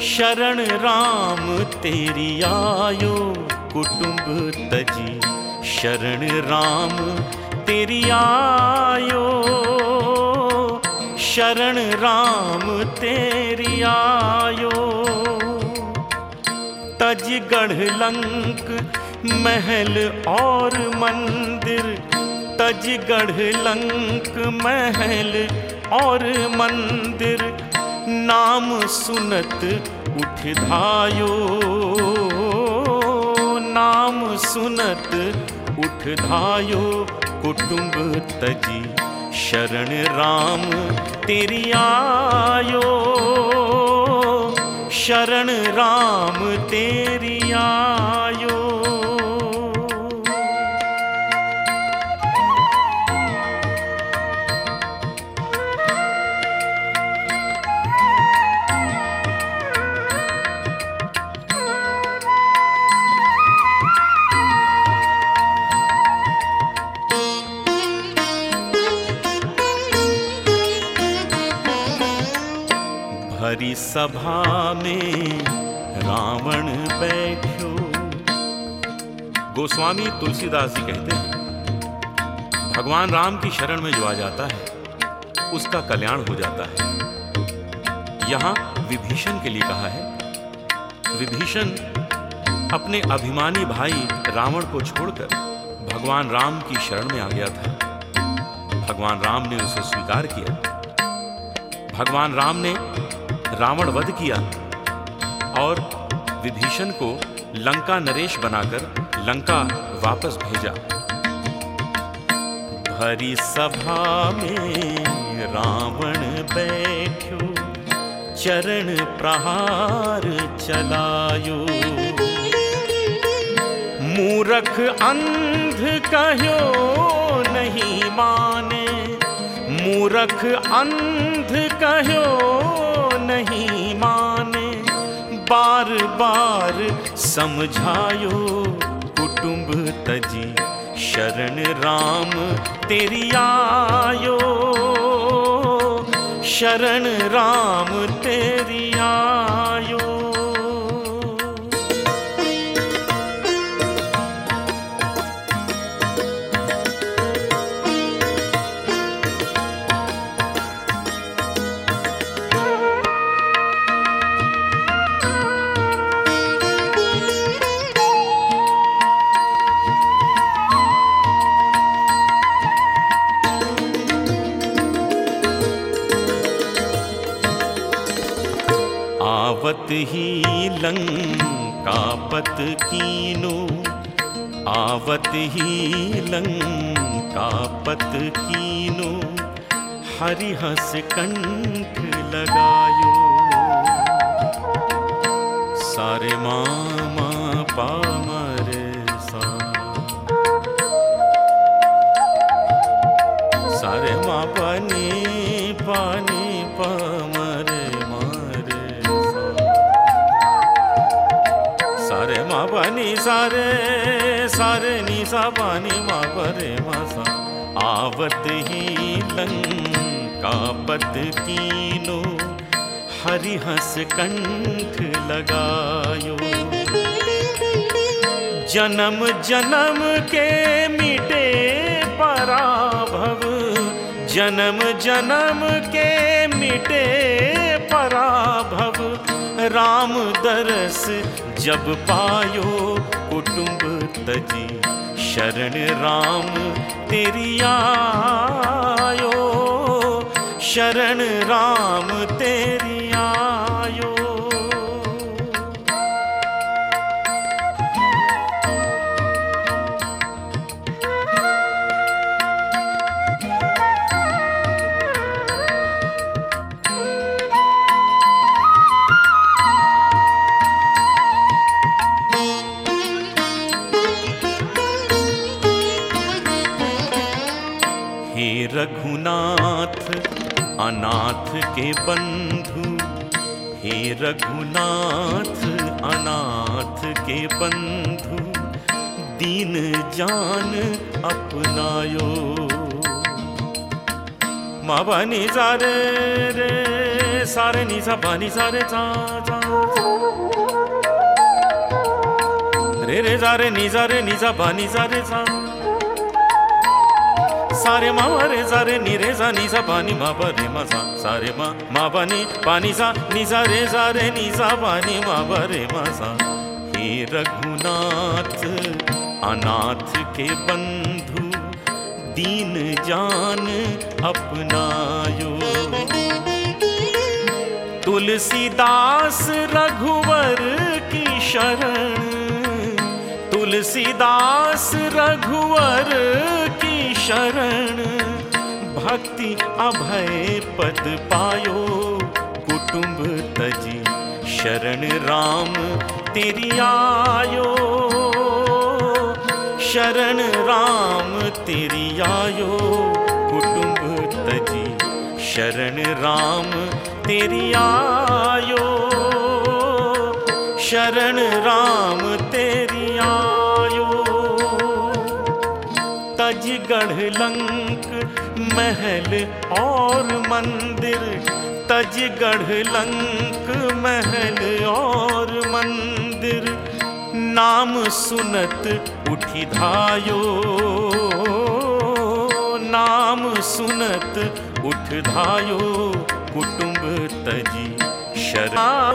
शरण राम, तेरी आयो कुटुंब तजी। शरण राम, तेरी आयो। शरण राम, तेरी आयो। तज गढ़ लंक, महल और मंदिर तज गढ़ लंक महल और मंदिर, नाम सुनत उठ धायो। नाम सुनत उठ धायो, कुटुंब तजी शरण राम तेरी आयो। शरण राम तेरी आयो भरी सभा में रावण बैठो। गोस्वामी तुलसीदास जी कहते हैं, भगवान राम की शरण में जो आ जाता है, उसका कल्याण हो जाता है। यहाँ विभीषण के लिए कहा है, विभीषण अपने अभिमानी भाई रावण को छोड़कर भगवान राम की शरण में आ गया था। भगवान राम ने उसे स्वीकार किया। भगवान राम ने रावण वध किया और विभीषण को लंका नरेश बनाकर लंका वापस भेजा। भरी सभा में रावण बैठो, चरण प्रहार चलायो। मूरख अंध कहो नहीं माने, मूरख अंध कहो नहीं माने। बार बार समझायो, कुटुंब तजी शरण राम तेरी आयो। शरण राम तेरी आयो। आवत ही लंकापत कीनो। आवत ही लंकापत कीनो। हरिहस कंठ लगायो। सारे मामा पामर सा। सारे मा पानी पानी पमरे पानी सारे सारे नी मा परे मा सा आवत ही लंकापत कीनो हरिहस कंठ लगायो। जन्म जन्म के मिटे पराभव, जन्म जन्म के मिटे पराभव, राम दरस जब पायो कुटुंब तजी शरण राम तेरी आयो। शरण राम तेरी के बंधु, दीन जान अपनायो। मा बा नि सा रे रे सा रे नि सा बा नि सा रे रे रे सा रे नि सा रे नि सा बा नि सा रे सा सा रे मा रे नि रे, सा नि सा पा नि रे मा सा। सा रे मा मा पा नि पा सा, नि सा रे सा रे नि सा पा नि मा रे मा सा। हे रघुनाथ। अनाथ के बंधु, दीन जान अपनायो। तुलसीदास रघुवर की शरण, तुलसीदास रघुवर की शरण। भक्ति अभय पद पायो, कुटुंब तजी शरण राम, तेरी आयो। शरण राम, तेरी आयो। कुटुंब तजी, शरण राम, तेरी आयो। शरण राम, तेरी लंक, महल और मंदिर। तज गढ़ लंक, महल और मंदिर। नाम सुनत उठी धायो। नाम सुनत उठ धायो। कुटुंब तजी शरा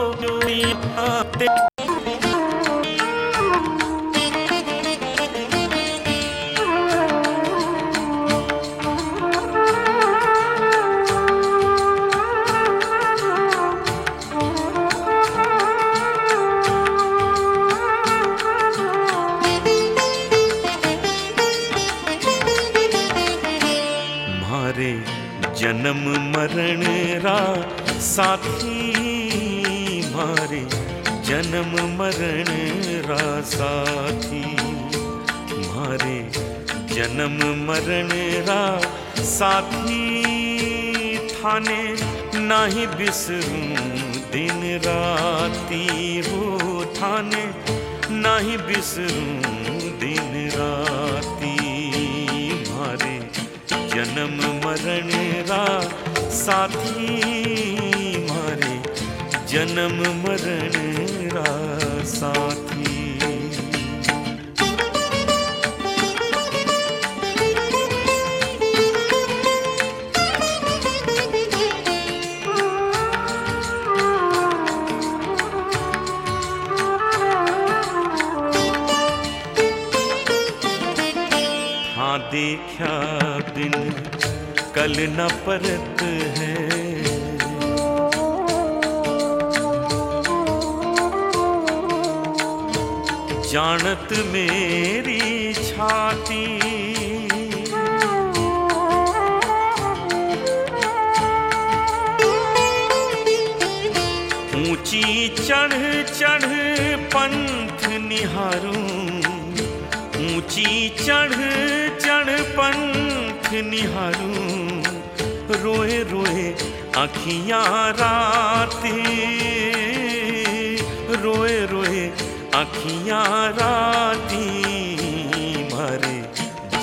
जन्म मरण रा साथी। मारे जन्म मरण रा साथी। थाने नाही बिसरूं दिन राती हो थाने नाही बिसरूं दिन राती। मारे जन्म मरण रा साथी। जन्म मरण साथी। हाँ देखा बिन कल न परत है। जानत मेरी छाती। ऊँची चढ़ चढ़ पंथ निहारूं। ऊँची चढ़ चढ़ पंथ निहारूं। रोए रोए अखियाँ राती। अखियाँ राती मारे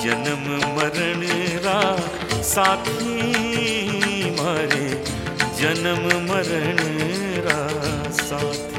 जन्म मरण रा साथी मारे जन्म मरण रा साथी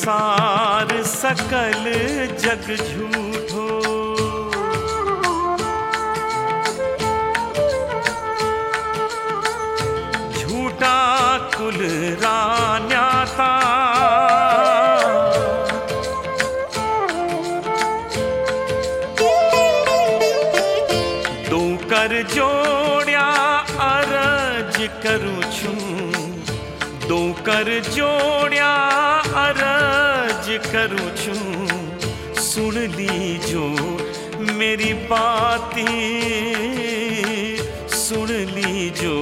संसार सकल जग झूठो। झूठा कुल रान्याता बातें सुन ली जो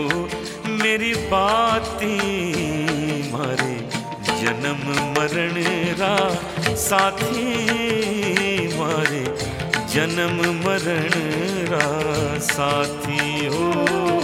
मेरी बाती। मारे जन्म, मरण रा साथी। मारे जन्म, मरण रा साथी हो।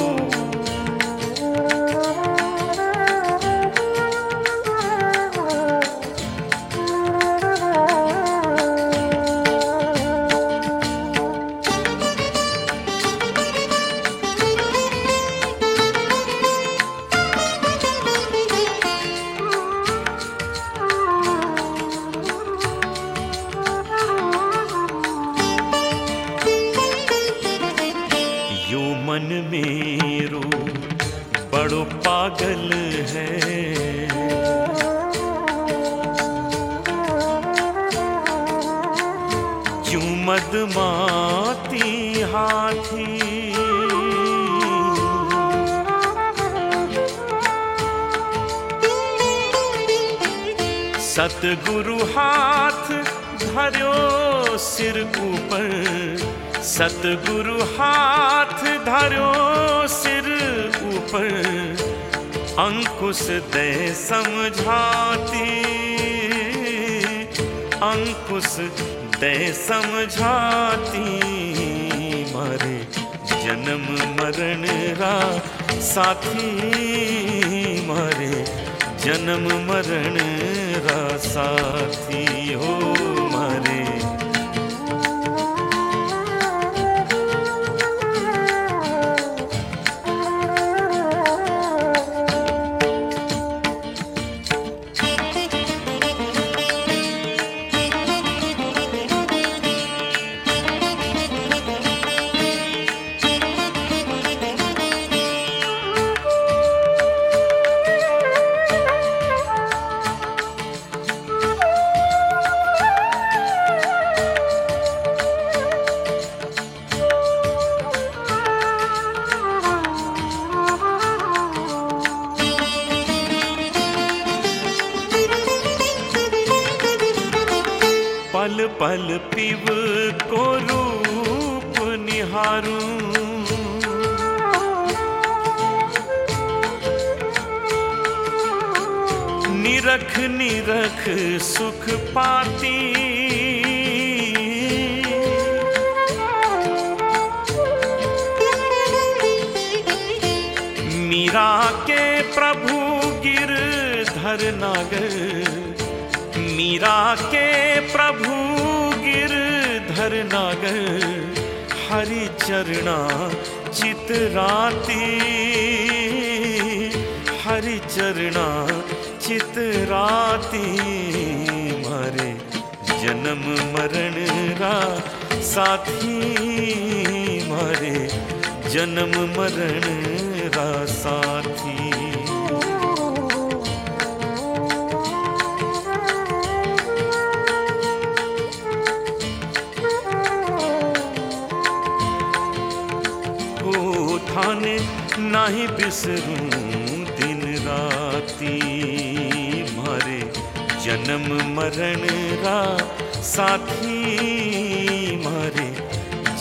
क्यों मदमाती हाथी। सतगुरु हाथ धरो सिर ऊपर। सतगुरु हाथ धरो सिर ऊपर। अंकुश दे समझाती, अंकुश समझाती मारे जन्म मरण रा साथी मारे जन्म मरण रा साथी हो। पल पिव को रूप निहारूं। निरख निरख सुख पाती। मीरा के प्रभु गिर धर नागर। मीरा के प्रभु धर नागर हरि चरणा चितराती हरि चरणा चितराती मारे जन्म मरण रा साथी। मारे जन्म मरण रा साथी। नाही बिसरूं दिन राती, मारे जन्म मरण रा साथी, मारे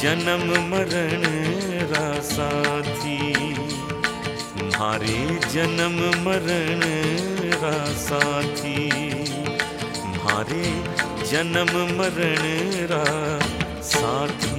जन्म मरण रा साथी, मारे जन्म मरण रा साथी, मारे जन्म मरण रा साथी।